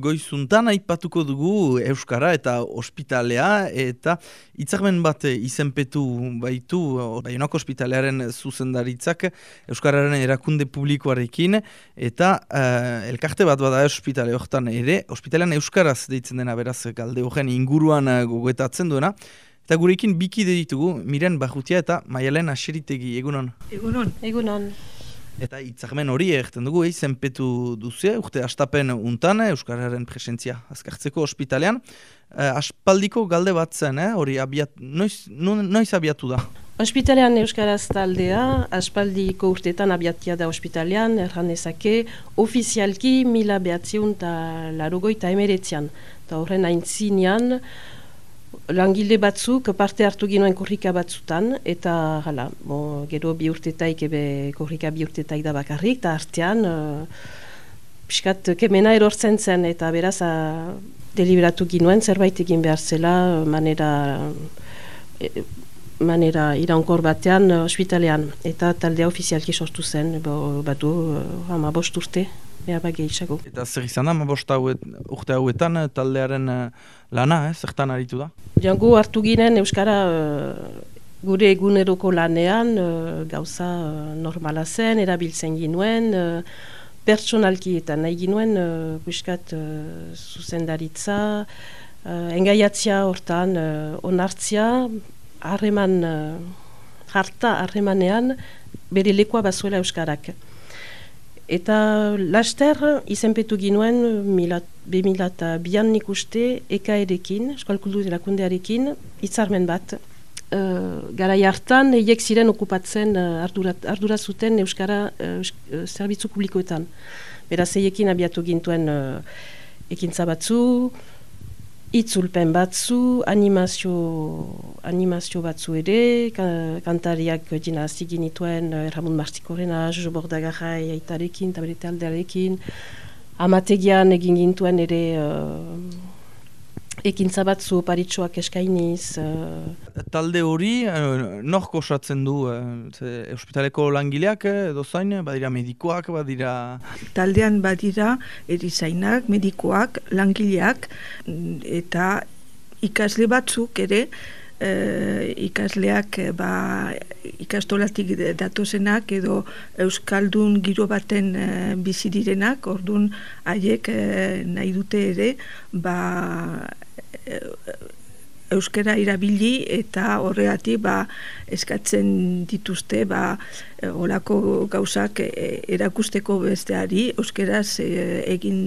Goizuntan aipatuko dugu Euskara eta ospitalea eta itzakmen bat izenpetu baitu Baionako ospitalearen zuzendaritzak Euskararen erakunde publikoarekin eta uh, elkarte bat bada ospitale horretan ere ospitalean Euskaraz deitzen dena beraz galde horren inguruan uh, gogoetatzen duena. Eta gurekin bikide ditugu Miren Bajutia eta Maialen Aseritegi. Egunon. Egunon. Egunon Eta itzakmen hori egiten dugu, eh, zenpetu duzu, urte astapen untan, Euskararen presentzia azkartzeko ospitalean. Eh, aspaldiko galde bat zen, eh, hori abiat, noiz, noiz abiatu da? Ospitalean Euskaraz taldea, aspaldiko urtetan abiatia da ospitalean, erran ezake, ofizialki mila behatziun eta larugoi eta emeretzean. Eta horren aintzinean, langile batzuk parte hartu ginoen korrika batzutan, eta hala, bo, gero bi urtetaik ebe korrika bi urtetaik da bakarrik, eta artean, uh, piskat kemena erortzen zen, eta beraz, uh, deliberatu ginoen zerbait egin behar zela, manera, e, manera iraunkor batean, uh, ospitalean, eta taldea ofizialki sortu zen, bo, batu, uh, ama bost urte, behar bat Eta zer izan da, bost urte hauetan eh, taldearen lana, eh? zertan aritu da? Jango hartu ginen Euskara gure eguneroko lanean gauza normala zen, erabiltzen ginuen, pertsonalki eta nahi ginuen buskat zuzendaritza, engaiatzia hortan onartzia, harreman, uh, harta harremanean bere lekoa bazuela Euskarak. Eta laster izenpetu ginuen be eta bian nik uste eka erekin, eskalkultu erakundearekin, itzarmen bat. Uh, gara hartan, eiek ziren okupatzen uh, ardura, ardura zuten Euskara uh, zerbitzu publikoetan. Beraz, eiekin abiatu gintuen uh, ekintza batzu, Itzulpen batzu, animazio, animazio batzu ere, kantariak dina zigin ituen uh, Ramon Martikorena, Jojo Bordagarrai aitarekin, taberete aldearekin, amategian egin gintuen ere uh, ekintza batzu paritxoak eskainiz. Uh... Talde hori, uh, norko osatzen du uh, ospitaleko langileak edo zain, badira medikoak, badira... Taldean badira erizainak, medikoak, langileak, eta ikasle batzuk ere, ikasleak ba, ikastolatik datozenak edo euskaldun giro baten e, bizi direnak, ordun haiek nahi dute ere ba, euskera irabili eta horregatik ba, eskatzen dituzte ba, olako gauzak e, erakusteko besteari euskeraz e, egin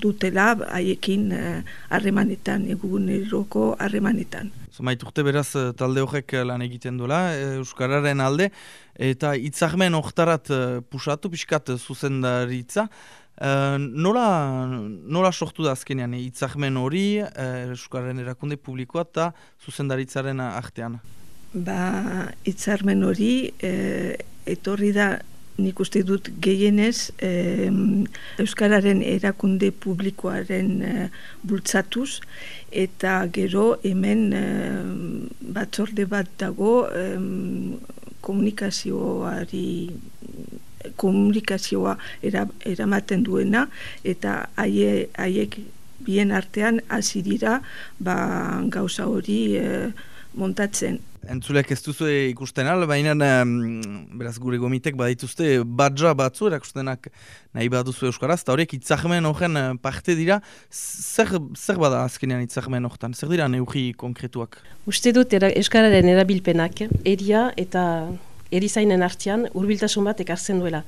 dutela haiekin e, harremanetan, eguneroko harremanetan. Zomait urte beraz talde horrek lan egiten duela, Euskararen alde, eta itzahmen oktarat pusatu, pixkat zuzendaritza, Uh, nola, nola sortu da azkenean hitzahmen hori uh, Euskaren erakunde publikoa eta zuzendaritzaren artean? Ba, hitzarmen hori uh, etorri da nik uste dut gehienez Euskararen erakunde publikoaren uh, bultzatuz eta gero hemen batzorde bat dago komunikazioari komunikazioa eramaten duena eta haiek bien artean hasi dira ba, gauza hori e, montatzen. Entzulek ez duzu ikusten al, baina beraz gure gomitek badituzte badja batzu erakustenak nahi baduzu Euskaraz, eta horiek itzahmen horren e, parte dira, zer, zer bada azkenean itzahmen horretan, zer dira neugi konkretuak? Uste dut era, Euskararen erabilpenak, eria eta erizainen artean urbiltasun bat ekartzen duela.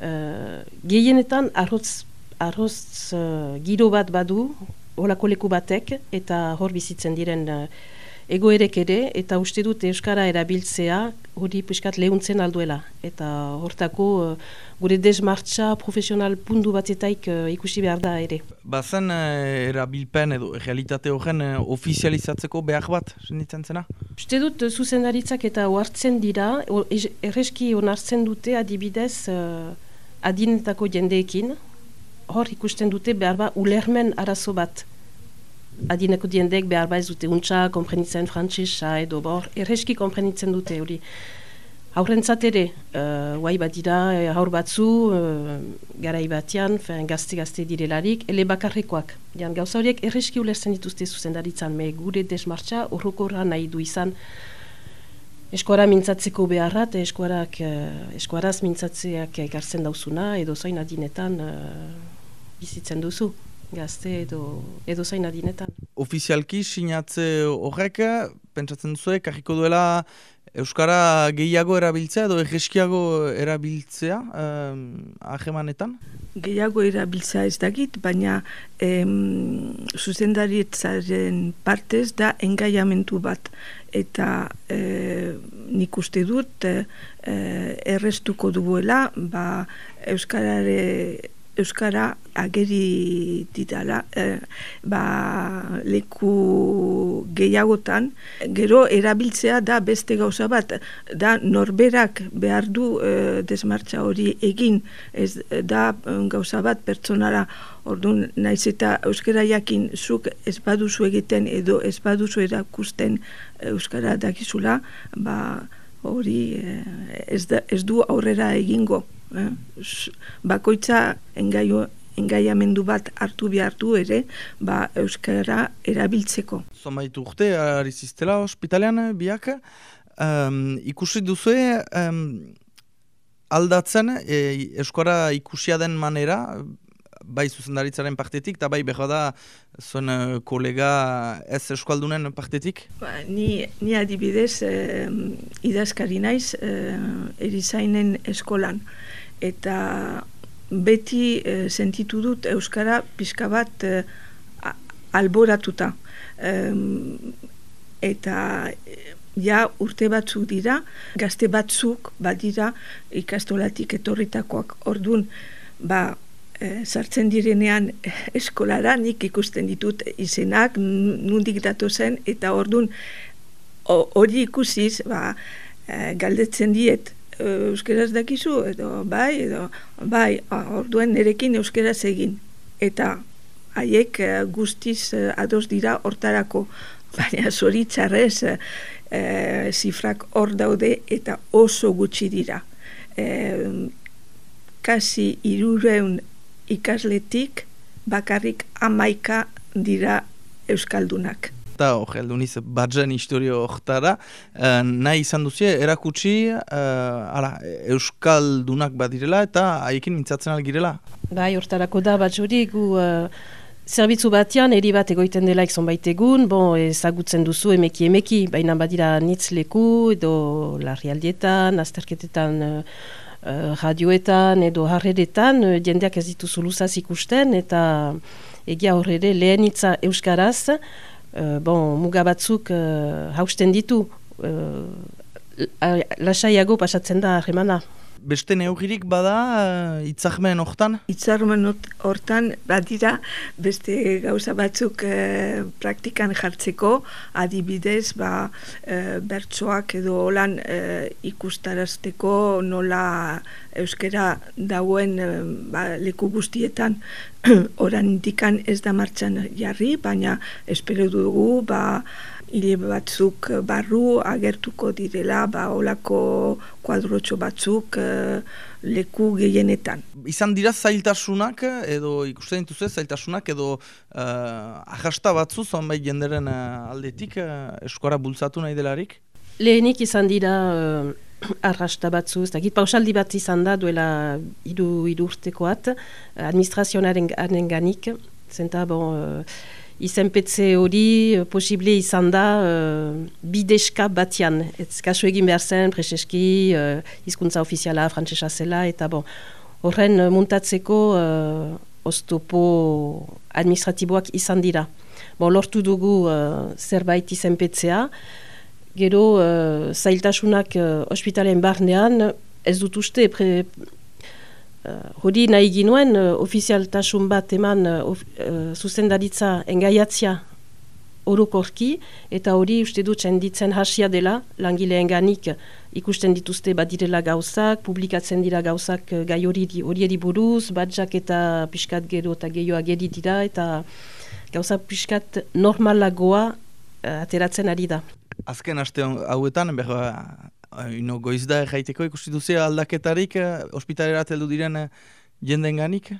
Uh, gehienetan arroz, arroz uh, giro bat badu, holako leku batek, eta hor bizitzen diren uh, egoerek ere, eta uste dut Euskara erabiltzea hori puskat lehuntzen alduela. Eta hortako uh, gure desmartza profesional pundu batzetaik uh, ikusi behar da ere. Bazen uh, erabilpen edo realitate horren ofizializatzeko behar bat, zenitzen zena? Uste dut zuzendaritzak eta oartzen dira, erreski onartzen dute adibidez uh, adinetako jendeekin, hor ikusten dute behar ba ulermen arazo bat adineko diendek behar baiz dute untsa, komprenitzen frantzisa edo bor, erreski komprenitzen dute hori. Haurrentzat ere, uh, guai bat dira, haur batzu, uh, garai batean, gazte-gazte direlarik, ele bakarrekoak. Jan, gauza horiek erreski ulertzen dituzte zuzendaritzan, me gure desmartza horrokorra nahi du izan eskuara mintzatzeko beharra, eta eskuarak, uh, eskuaraz mintzatzeak ekartzen dauzuna, edo zain adinetan uh, bizitzen duzu gazte edo, edo zain adinetan. Ofizialki sinatze horrek, pentsatzen duzu, karriko duela Euskara gehiago erabiltzea edo egeskiago erabiltzea eh, ahemanetan? Gehiago erabiltzea ez dakit, baina em, zuzendarietzaren partez da engaiamentu bat. Eta eh, nik uste dut eh, errestuko duela ba, Euskarare Euskara ageri ditala eh, ba, leku gehiagotan, gero erabiltzea da beste gauza bat, da norberak behar du eh, desmartza hori egin, ez da eh, gauza bat pertsonara Orduan, naiz eta euskara jakin zuk ez baduzu egiten edo ez baduzu erakusten euskara dakizula, ba hori ez, ez du aurrera egingo. Eh? bakoitza engaio, engaiamendu bat hartu bihartu ere, ba, euskara erabiltzeko. Zomaitu urte, ariziztela hospitalean eh, biak, um, ikusi duzu um, aldatzen e, euskara ikusia den manera, bai zuzendaritzaren partetik, eta bai behar da zuen uh, kolega ez eskualdunen partetik? Ba, ni, ni adibidez eh, idazkari naiz eh, erizainen eskolan eta beti e, sentitu dut euskara pixka bat e, alboratuta. eta ja urte batzuk dira, gazte batzuk badira ikastolatik etorritakoak. Ordun ba, e, sartzen direnean eskolara nik ikusten ditut izenak, nundik datu zen, eta ordun hori ikusiz, ba, galdetzen diet, euskeraz dakizu, edo bai, edo bai, orduen nerekin euskeraz egin. Eta haiek eh, guztiz eh, ados dira hortarako, baina zoritzarrez e, zifrak hor daude eta oso gutxi dira. E, kasi irureun ikasletik bakarrik amaika dira euskaldunak eta hor, heldu niz, batzen historio horretara, uh, nahi izan duzie, erakutsi, uh, ala, Euskaldunak badirela eta haiekin mintzatzen algirela. Bai, hortarako da, bat juri, gu... Uh... Zerbitzu batean, eri bat egoiten dela ikzon baitegun, bon, ezagutzen duzu emeki emeki, baina badira nitz leku, edo larrialdietan, azterketetan, uh, radioetan, edo harreretan, uh, jendeak ez dituzu luzaz ikusten, eta egia horre lehen itza Euskaraz, uh, bon, muga batzuk uh, hausten ditu, uh, lasaiago pasatzen da remana. Beste neugirik bada uh, itzarmen hortan? Itzarmen hortan badira beste gauza batzuk uh, praktikan jartzeko adibidez ba, uh, bertsoak edo holan uh, ikustarazteko nola euskera dauen ba, leku guztietan oran indikan ez da martxan jarri, baina espero dugu ba, hile batzuk barru agertuko direla ba olako kuadrotxo batzuk uh, leku gehienetan. Izan dira zailtasunak edo ikusten dituzu zailtasunak edo uh, ahasta batzu zonbait jenderen aldetik uh, eskora bultzatu nahi delarik? Lehenik izan dira uh, arrasta batzu, ez dakit pausaldi bat izan da duela idu, idurtekoat administrazionaren ganik, zenta bon... Uh, izenpetze hori uh, posible izan da uh, bideska batian. Ez kasu egin behar zen, preseski, uh, izkuntza ofiziala, frantzesa zela, eta bon, horren uh, muntatzeko uh, oztopo administratiboak izan dira. Bon, lortu dugu uh, zerbait izenpetzea, gero uh, zailtasunak uh, ospitalen barnean, ez dut uste, pre, Uh, hori nahi ginuen uh, ofizialtasun bat eman uh, uh, zuzendaritza engaiatzia orokorki eta hori uste dut ditzen hasia dela langileen ganik ikusten dituzte badirela gauzak, publikatzen dira gauzak gai hori hori buruz, batzak eta piskat gero eta gehioa geri dira eta gauza piskat normalagoa ateratzen ari da. Azken aste hauetan, behar ino goiz da jaiteko ikusi aldaketarik ospitalera teldu diren jenden ganik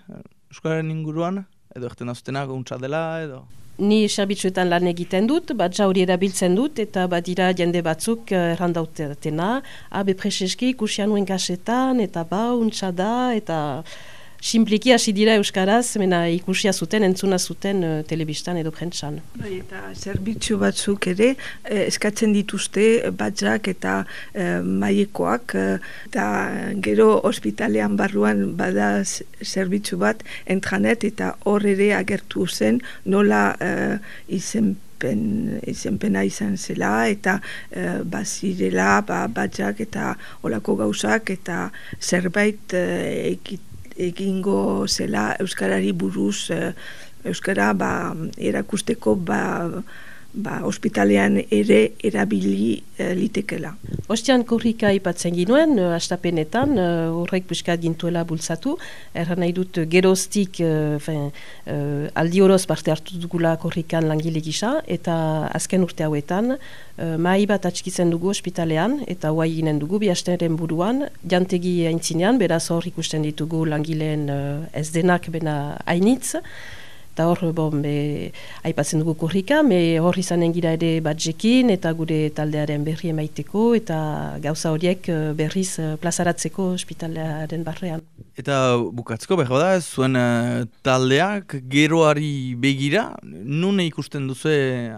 Euskararen inguruan? Edo erten azutena guntza dela edo? Ni serbitzuetan lan egiten dut, bat jauri erabiltzen dut, eta bat dira jende batzuk errandautetena. Abe preseski ikusian kasetan, eta ba, untsa eta simpliki hasi dira Euskaraz, mena ikusia zuten, entzuna zuten uh, telebistan edo prentsan. Bai, eta zerbitzu batzuk ere, eh, eskatzen dituzte batzak eta eh, maiekoak, eh, eta gero ospitalean barruan bada zerbitzu bat entranet, eta hor ere agertu zen nola eh, izen izenpena izan zela eta e, bazirela ba, batzak eta olako gauzak eta zerbait e, ekit, egingo zela euskarari buruz eh, euskara ba erakusteko ba ba, ospitalean ere erabili e, litekela. Ostian korrika ipatzen ginuen, uh, astapenetan, uh, horrek buskat gintuela bultzatu, erran nahi dut geroztik uh, uh, aldi horoz parte hartu dugula korrikan langile gisa, eta azken urte hauetan, uh, mahi bat atxikitzen dugu ospitalean, eta huai ginen dugu, bi buruan, jantegi aintzinean, beraz hor ikusten ditugu langileen uh, ez denak bena hainitz, eta hor, bon, be, aipatzen dugu kurrika, me hor izanen gira ere batjekin, eta gure taldearen berri emaiteko, eta gauza horiek eh, berriz eh, plazaratzeko ospitalearen barrean. Eta bukatzeko, behar da, zuen uh, taldeak geroari begira, nune ikusten duzu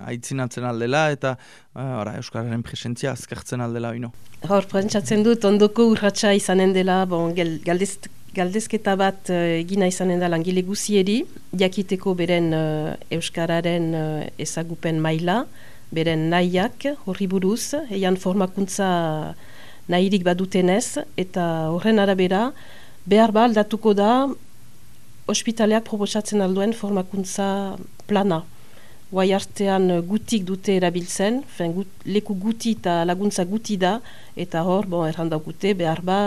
aitzinatzen aldela, eta uh, Euskararen presentzia azkartzen aldela, ino? Hor, prentsatzen dut, ondoko urratxa izanen dela, bon, galdez, galdezketa bat uh, egina izanen da langile guzieri, jakiteko beren uh, Euskararen uh, ezagupen maila, beren nahiak horri buruz, eian formakuntza nahirik badutenez, eta horren arabera, behar ba aldatuko da, ospitaleak proposatzen alduen formakuntza plana. Guai artean gutik dute erabiltzen, fen, gut, leku guti eta laguntza guti da, eta hor, bon, errandakute, behar ba,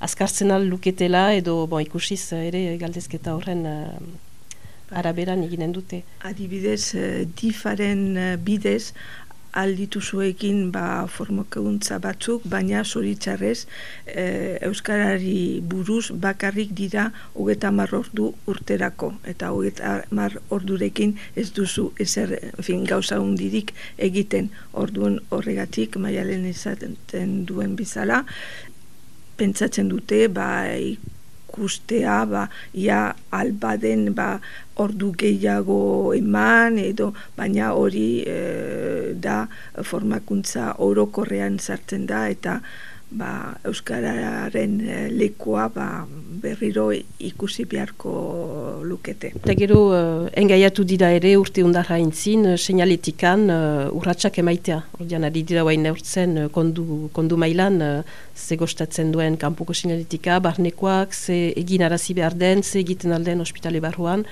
azkartzen al luketela edo bon, ikusiz ere galdezketa horren uh, araberan eginen dute. Adibidez, uh, difaren bidez alditu zuekin ba, formokuntza batzuk, baina zoritzarrez Euskarari buruz bakarrik dira hogeta mar ordu urterako. Eta hogeta mar ordurekin ez duzu ezer fin, gauza hundirik egiten orduan horregatik maialen izaten duen bizala pentsatzen dute ba ikustea ba ia albaden ba ordu gehiago eman edo baina hori e, da formakuntza orokorrean sartzen da eta ba, Euskararen eh, lekua ba, berriro ikusi beharko lukete. Eta gero, uh, engaiatu dira ere urte undarra intzin, uh, seinaletikan uh, urratxak emaitea. Ordean, ari dira guain neurtzen kondu, kondu mailan, uh, ze gostatzen duen kanpoko seinaletika, barnekoak, ze egin arazi behar den, ze egiten alden ospitale barruan,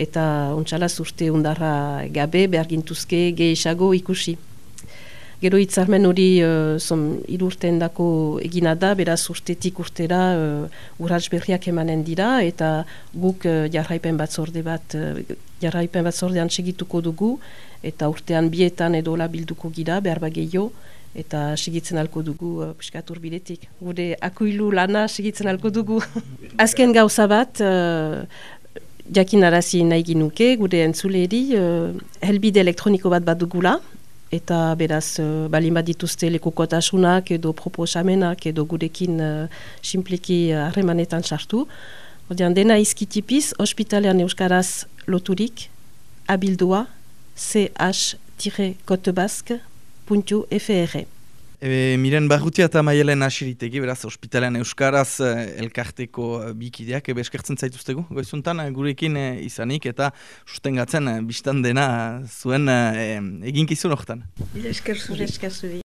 eta untxalaz urte undarra gabe, behar gintuzke, gehiago ikusi. Gero hitzarmen hori uh, irurten dako egina da, beraz urtetik urtera uh, urratz berriak emanen dira, eta guk uh, jarraipen batzorde bat, uh, jarraipen batzordean segituko dugu, eta urtean bietan edo bilduko gira, behar bagio, eta segitzen alko dugu uh, piskatur bidetik. Gure akuilu lana segitzen alko dugu. Azken gauza bat, uh, jakin nahi ginuke, gure entzuleri, uh, helbide elektroniko bat bat dugula, eta beraz uh, balin bat dituzte lekukotasunak edo proposamenak edo gurekin uh, simpliki uh, harremanetan uh, sartu. Odean dena izkitipiz, ospitalean euskaraz loturik, abildua, ch-kotebask.fr. E, miren barrutia eta maialen asiritegi, beraz, ospitalean euskaraz eh, elkarteko eh, bikideak, ebe eskertzen zaituztegu, goizuntan, eh, gurekin izanik, eta sustengatzen biztan dena zuen eginkizun horretan. Eskerzu, eskerzu.